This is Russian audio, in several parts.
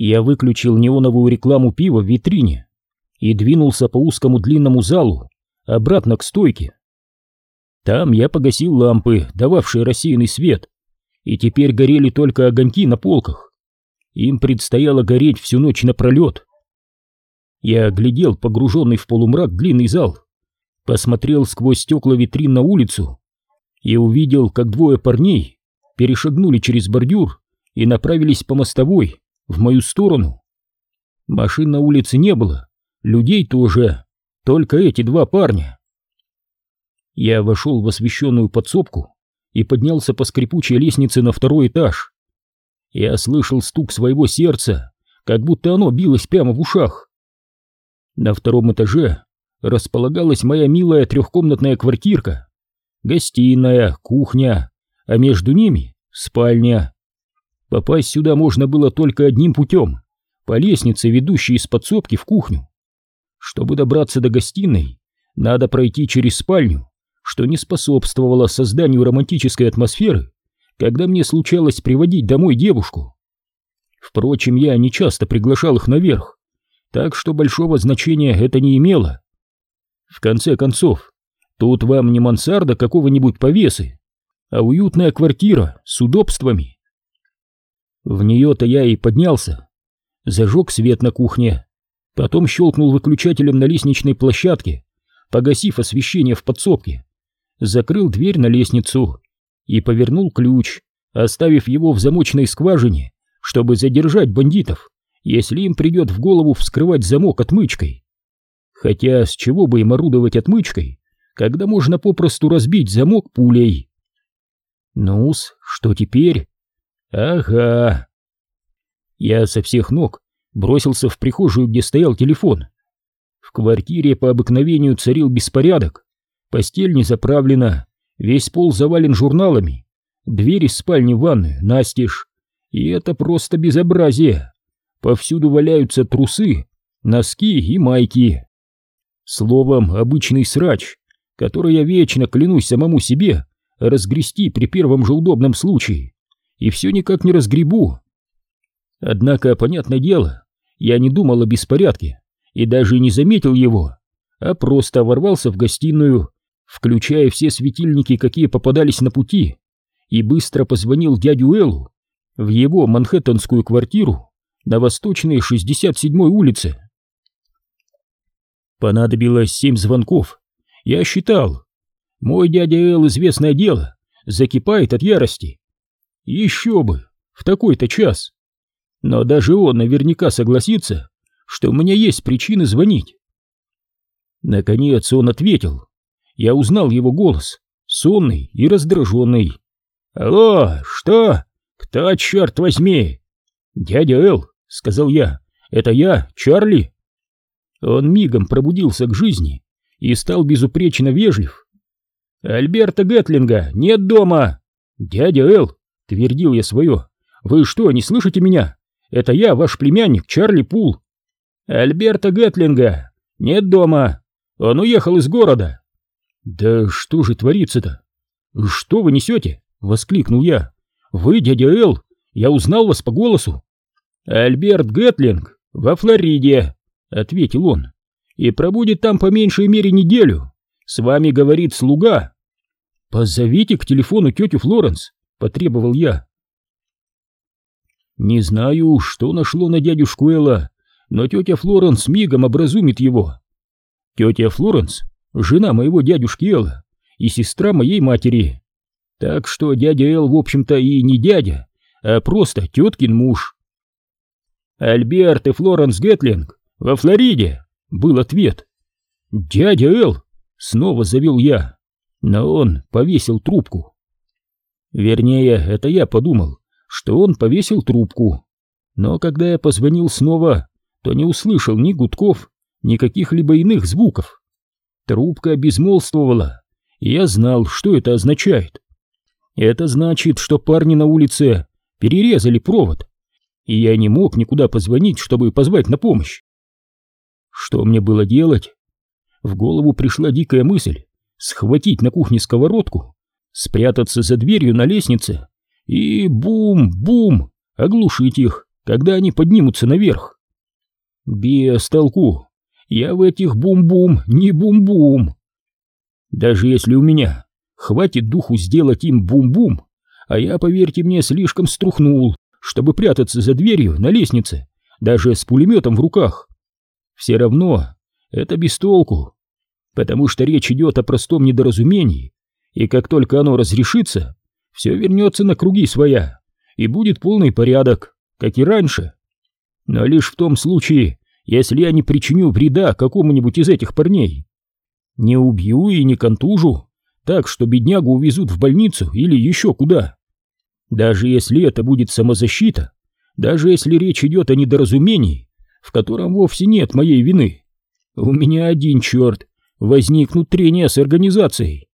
Я выключил неоновую рекламу пива в витрине и двинулся по узкому длинному залу, обратно к стойке. Там я погасил лампы, дававшие рассеянный свет, и теперь горели только огоньки на полках. Им предстояло гореть всю ночь напролет. Я глядел погруженный в полумрак длинный зал, посмотрел сквозь стекла витрин на улицу и увидел, как двое парней перешагнули через бордюр и направились по мостовой в мою сторону. Машин на улице не было, людей тоже, только эти два парня. Я вошел в освещенную подсобку и поднялся по скрипучей лестнице на второй этаж. Я слышал стук своего сердца, как будто оно билось прямо в ушах. На втором этаже располагалась моя милая трехкомнатная квартирка, гостиная, кухня, а между ними спальня. Попасть сюда можно было только одним путем, по лестнице, ведущей из подсобки в кухню. Чтобы добраться до гостиной, надо пройти через спальню, что не способствовало созданию романтической атмосферы, когда мне случалось приводить домой девушку. Впрочем, я не часто приглашал их наверх, так что большого значения это не имело. В конце концов, тут вам не мансарда какого-нибудь повесы, а уютная квартира с удобствами. В нее-то я и поднялся, зажег свет на кухне, потом щелкнул выключателем на лестничной площадке, погасив освещение в подсобке, закрыл дверь на лестницу и повернул ключ, оставив его в замочной скважине, чтобы задержать бандитов если им придет в голову вскрывать замок отмычкой. Хотя с чего бы им орудовать отмычкой, когда можно попросту разбить замок пулей? Ну-с, что теперь? Ага. Я со всех ног бросился в прихожую, где стоял телефон. В квартире по обыкновению царил беспорядок. Постель не заправлена, весь пол завален журналами, дверь из спальни в ванную настежь. И это просто безобразие. Повсюду валяются трусы, носки и майки. Словом, обычный срач, который я вечно клянусь самому себе разгрести при первом же удобном случае, и все никак не разгребу. Однако, понятное дело, я не думал о беспорядке и даже не заметил его, а просто ворвался в гостиную, включая все светильники, какие попадались на пути, и быстро позвонил дядю Эллу в его манхэттенскую квартиру на восточной 67-й улице. Понадобилось семь звонков. Я считал. Мой дядя Эл, известное дело, закипает от ярости. Еще бы, в такой-то час. Но даже он наверняка согласится, что у меня есть причины звонить. Наконец он ответил. Я узнал его голос, сонный и раздраженный. «Алло, что? Кто, черт возьми?» «Дядя Эл, — сказал я. «Это я, Чарли?» Он мигом пробудился к жизни и стал безупречно вежлив. «Альберта Гэтлинга нет дома!» «Дядя Эл!» — твердил я свое. «Вы что, не слышите меня? Это я, ваш племянник, Чарли Пул!» «Альберта Гэтлинга нет дома! Он уехал из города!» «Да что же творится-то? Что вы несете?» — воскликнул я. «Вы, дядя Эл, я узнал вас по голосу. «Альберт Гэтлинг во Флориде», — ответил он, — «и пробудет там по меньшей мере неделю. С вами говорит слуга». «Позовите к телефону тетю Флоренс», — потребовал я. Не знаю, что нашло на дядюшку Элла, но тетя Флоренс мигом образумит его. Тетя Флоренс — жена моего дядюшки Элла и сестра моей матери. Так что дядя Эл, в общем-то, и не дядя, а просто теткин муж. «Альберт и Флоренс Гетлинг во Флориде», — был ответ. «Дядя Эл», — снова завел я, но он повесил трубку. Вернее, это я подумал, что он повесил трубку. Но когда я позвонил снова, то не услышал ни гудков, ни каких-либо иных звуков. Трубка безмолвствовала, и я знал, что это означает. Это значит, что парни на улице перерезали провод и я не мог никуда позвонить, чтобы позвать на помощь. Что мне было делать? В голову пришла дикая мысль схватить на кухне сковородку, спрятаться за дверью на лестнице и бум-бум оглушить их, когда они поднимутся наверх. Без толку. Я в этих бум-бум не бум-бум. Даже если у меня хватит духу сделать им бум-бум, а я, поверьте мне, слишком струхнул, чтобы прятаться за дверью на лестнице, даже с пулеметом в руках. Все равно это без толку, потому что речь идет о простом недоразумении, и как только оно разрешится, все вернется на круги своя, и будет полный порядок, как и раньше. Но лишь в том случае, если я не причиню вреда какому-нибудь из этих парней. Не убью и не контужу, так что беднягу увезут в больницу или еще куда. Даже если это будет самозащита, даже если речь идет о недоразумении, в котором вовсе нет моей вины, у меня один черт, возникнут трения с организацией.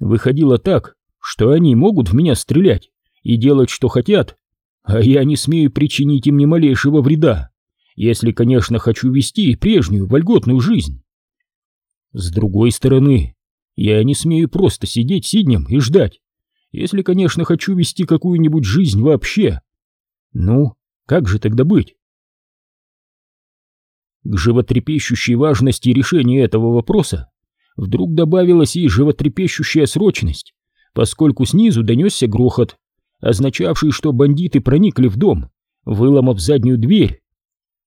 Выходило так, что они могут в меня стрелять и делать, что хотят, а я не смею причинить им ни малейшего вреда, если, конечно, хочу вести прежнюю вольготную жизнь. С другой стороны, я не смею просто сидеть сиднем и ждать, если, конечно, хочу вести какую-нибудь жизнь вообще. Ну, как же тогда быть? К животрепещущей важности решения этого вопроса вдруг добавилась и животрепещущая срочность, поскольку снизу донесся грохот, означавший, что бандиты проникли в дом, выломав заднюю дверь.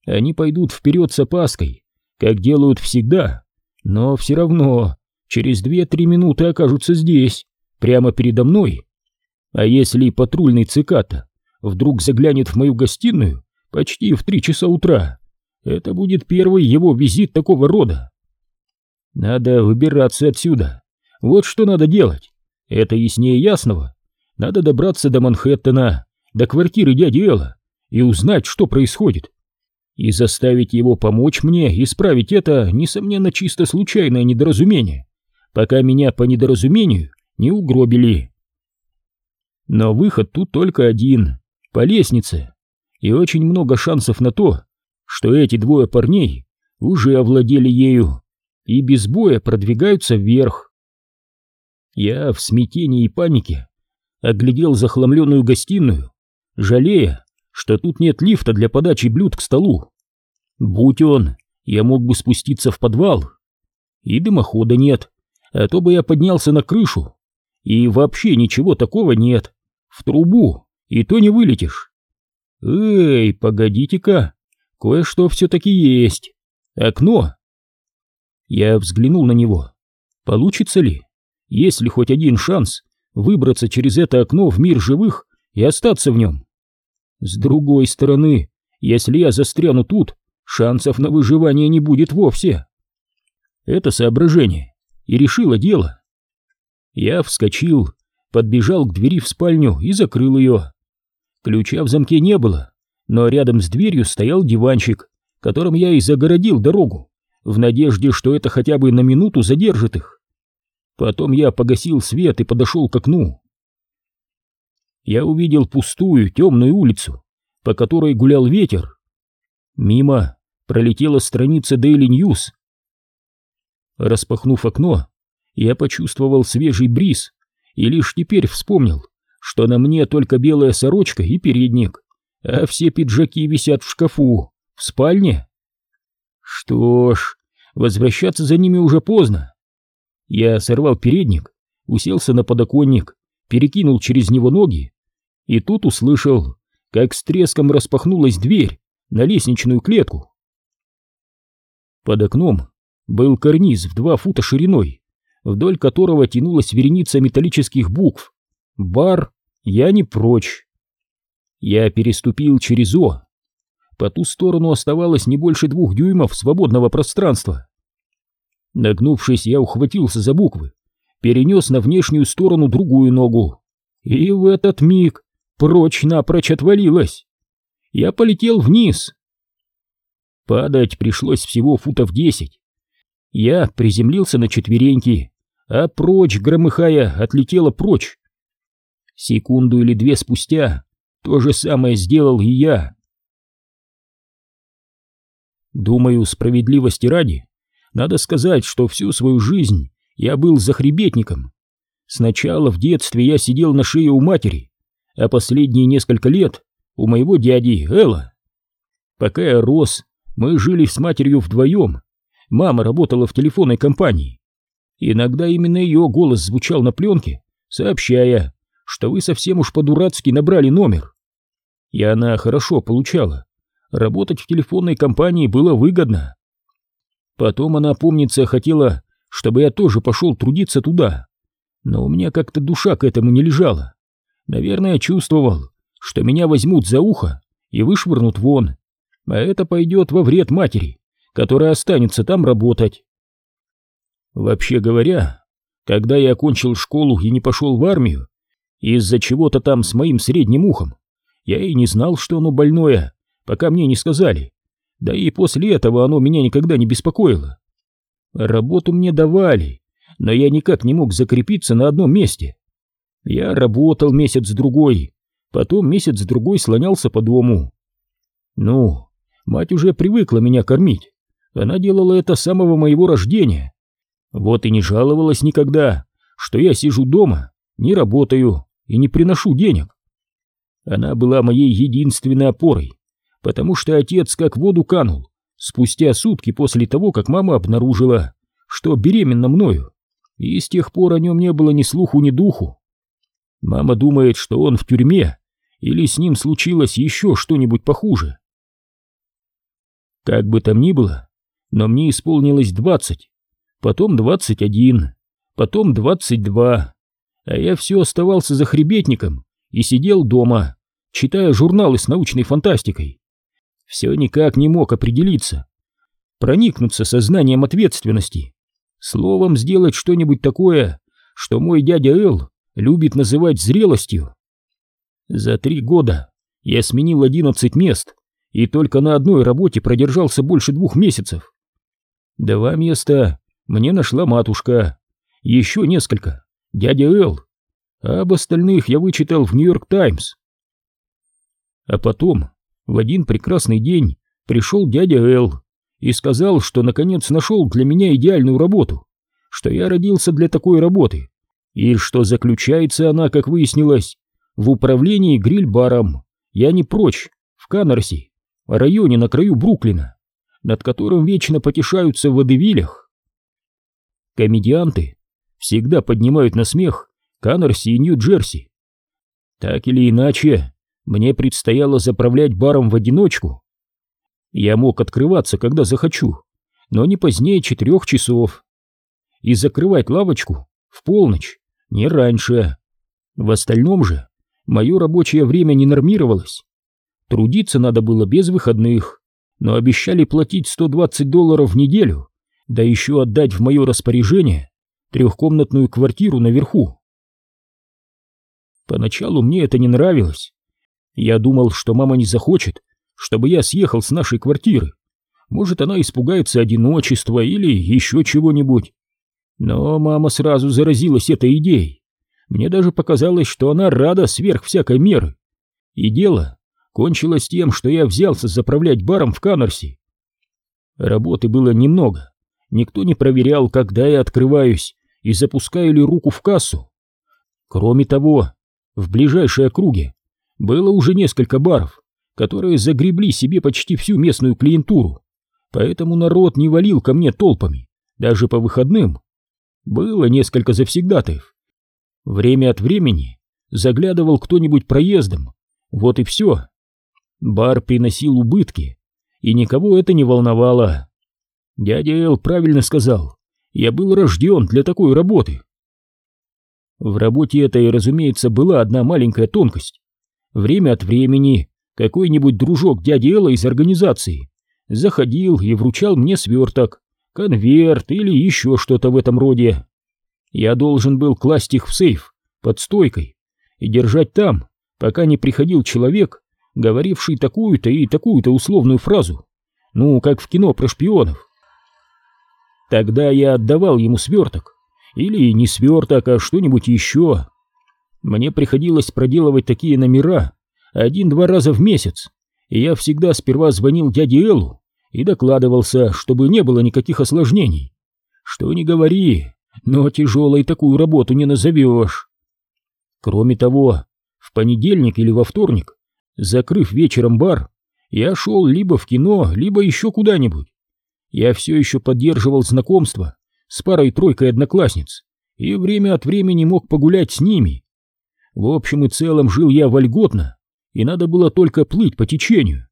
Они пойдут вперед с опаской, как делают всегда, но все равно через две-три минуты окажутся здесь, прямо передо мной. А если патрульный циката вдруг заглянет в мою гостиную почти в три часа утра, это будет первый его визит такого рода. Надо выбираться отсюда. Вот что надо делать. Это яснее ясного. Надо добраться до Манхэттена, до квартиры дяди Элла и узнать, что происходит. И заставить его помочь мне исправить это, несомненно, чисто случайное недоразумение, пока меня по недоразумению не угробили. Но выход тут только один, по лестнице, и очень много шансов на то, что эти двое парней уже овладели ею и без боя продвигаются вверх. Я в смятении и панике оглядел захламленную гостиную, жалея, что тут нет лифта для подачи блюд к столу. Будь он, я мог бы спуститься в подвал. И дымохода нет, а то бы я поднялся на крышу и вообще ничего такого нет. В трубу, и то не вылетишь. Эй, погодите-ка, кое-что все-таки есть. Окно. Я взглянул на него. Получится ли? Есть ли хоть один шанс выбраться через это окно в мир живых и остаться в нем? С другой стороны, если я застряну тут, шансов на выживание не будет вовсе. Это соображение и решило дело. Я вскочил, подбежал к двери в спальню и закрыл ее. Ключа в замке не было, но рядом с дверью стоял диванчик, которым я и загородил дорогу, в надежде, что это хотя бы на минуту задержит их. Потом я погасил свет и подошел к окну. Я увидел пустую темную улицу, по которой гулял ветер. Мимо пролетела страница Daily News. Распахнув окно, я почувствовал свежий бриз и лишь теперь вспомнил, что на мне только белая сорочка и передник, а все пиджаки висят в шкафу, в спальне. Что ж, возвращаться за ними уже поздно. Я сорвал передник, уселся на подоконник, перекинул через него ноги, и тут услышал, как с треском распахнулась дверь на лестничную клетку. Под окном был карниз в два фута шириной, вдоль которого тянулась вереница металлических букв. «Бар, я не прочь». Я переступил через О. По ту сторону оставалось не больше двух дюймов свободного пространства. Нагнувшись, я ухватился за буквы, перенес на внешнюю сторону другую ногу. И в этот миг прочь-напрочь отвалилась. Я полетел вниз. Падать пришлось всего футов десять. Я приземлился на четвереньки а прочь, громыхая, отлетела прочь. Секунду или две спустя то же самое сделал и я. Думаю, справедливости ради, надо сказать, что всю свою жизнь я был захребетником. Сначала в детстве я сидел на шее у матери, а последние несколько лет у моего дяди Элла. Пока я рос, мы жили с матерью вдвоем. Мама работала в телефонной компании. Иногда именно ее голос звучал на пленке, сообщая, что вы совсем уж по-дурацки набрали номер. И она хорошо получала. Работать в телефонной компании было выгодно. Потом она, помнится, хотела, чтобы я тоже пошел трудиться туда. Но у меня как-то душа к этому не лежала. Наверное, чувствовал, что меня возьмут за ухо и вышвырнут вон. А это пойдет во вред матери, которая останется там работать. Вообще говоря, когда я окончил школу и не пошел в армию, из-за чего-то там с моим средним ухом, я и не знал, что оно больное, пока мне не сказали. Да и после этого оно меня никогда не беспокоило. Работу мне давали, но я никак не мог закрепиться на одном месте. Я работал месяц-другой, потом месяц-другой слонялся по дому. Ну, мать уже привыкла меня кормить. Она делала это с самого моего рождения. Вот и не жаловалась никогда, что я сижу дома, не работаю и не приношу денег. Она была моей единственной опорой, потому что отец как в воду канул спустя сутки после того, как мама обнаружила, что беременна мною, и с тех пор о нем не было ни слуху, ни духу. Мама думает, что он в тюрьме, или с ним случилось еще что-нибудь похуже. Как бы там ни было, но мне исполнилось двадцать, потом двадцать один, потом двадцать два, а я все оставался захребетником и сидел дома, читая журналы с научной фантастикой. Все никак не мог определиться, проникнуться сознанием ответственности, словом сделать что-нибудь такое, что мой дядя Эл любит называть зрелостью. За три года я сменил одиннадцать мест и только на одной работе продержался больше двух месяцев. Два места мне нашла матушка, еще несколько — дядя Эл, а об остальных я вычитал в Нью-Йорк Таймс. А потом, в один прекрасный день, пришел дядя Эл и сказал, что наконец нашел для меня идеальную работу, что я родился для такой работы, и что заключается она, как выяснилось, в управлении гриль-баром. Я не прочь, в Канарсе, районе на краю Бруклина, над которым вечно потешаются в водевилях. Комедианты всегда поднимают на смех Канарси и Нью-Джерси. Так или иначе, мне предстояло заправлять баром в одиночку. Я мог открываться, когда захочу, но не позднее четырех часов. И закрывать лавочку в полночь, не раньше. В остальном же мое рабочее время не нормировалось. Трудиться надо было без выходных, но обещали платить 120 долларов в неделю, да еще отдать в мое распоряжение трехкомнатную квартиру наверху. Поначалу мне это не нравилось, я думал, что мама не захочет, чтобы я съехал с нашей квартиры. Может, она испугается одиночества или еще чего-нибудь. Но мама сразу заразилась этой идеей. Мне даже показалось, что она рада сверх всякой меры. И дело кончилось тем, что я взялся заправлять баром в Канарсе. Работы было немного. Никто не проверял, когда я открываюсь и запускаю ли руку в кассу. Кроме того, в ближайшей округе было уже несколько баров, которые загребли себе почти всю местную клиентуру, поэтому народ не валил ко мне толпами, даже по выходным. Было несколько завсегдатаев. Время от времени заглядывал кто-нибудь проездом, вот и все. Бар приносил убытки, и никого это не волновало. Дядя Эл правильно сказал, я был рожден для такой работы. В работе этой, разумеется, была одна маленькая тонкость. Время от времени какой-нибудь дружок дяди Элла из организации заходил и вручал мне сверток, конверт или еще что-то в этом роде. Я должен был класть их в сейф под стойкой и держать там, пока не приходил человек, говоривший такую-то и такую-то условную фразу, ну, как в кино про шпионов. Тогда я отдавал ему сверток, или не сверток, а что-нибудь еще. Мне приходилось проделывать такие номера один-два раза в месяц, и я всегда сперва звонил дяде Эллу и докладывался, чтобы не было никаких осложнений. Что ни говори, но тяжелой такую работу не назовешь. Кроме того, в понедельник или во вторник Закрыв вечером бар, я шел либо в кино, либо еще куда-нибудь. Я все еще поддерживал знакомство с парой-тройкой одноклассниц и время от времени мог погулять с ними. В общем и целом жил я вольготно, и надо было только плыть по течению.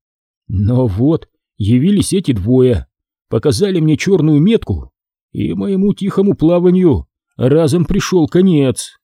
Но вот явились эти двое, показали мне черную метку, и моему тихому плаванию разом пришел конец.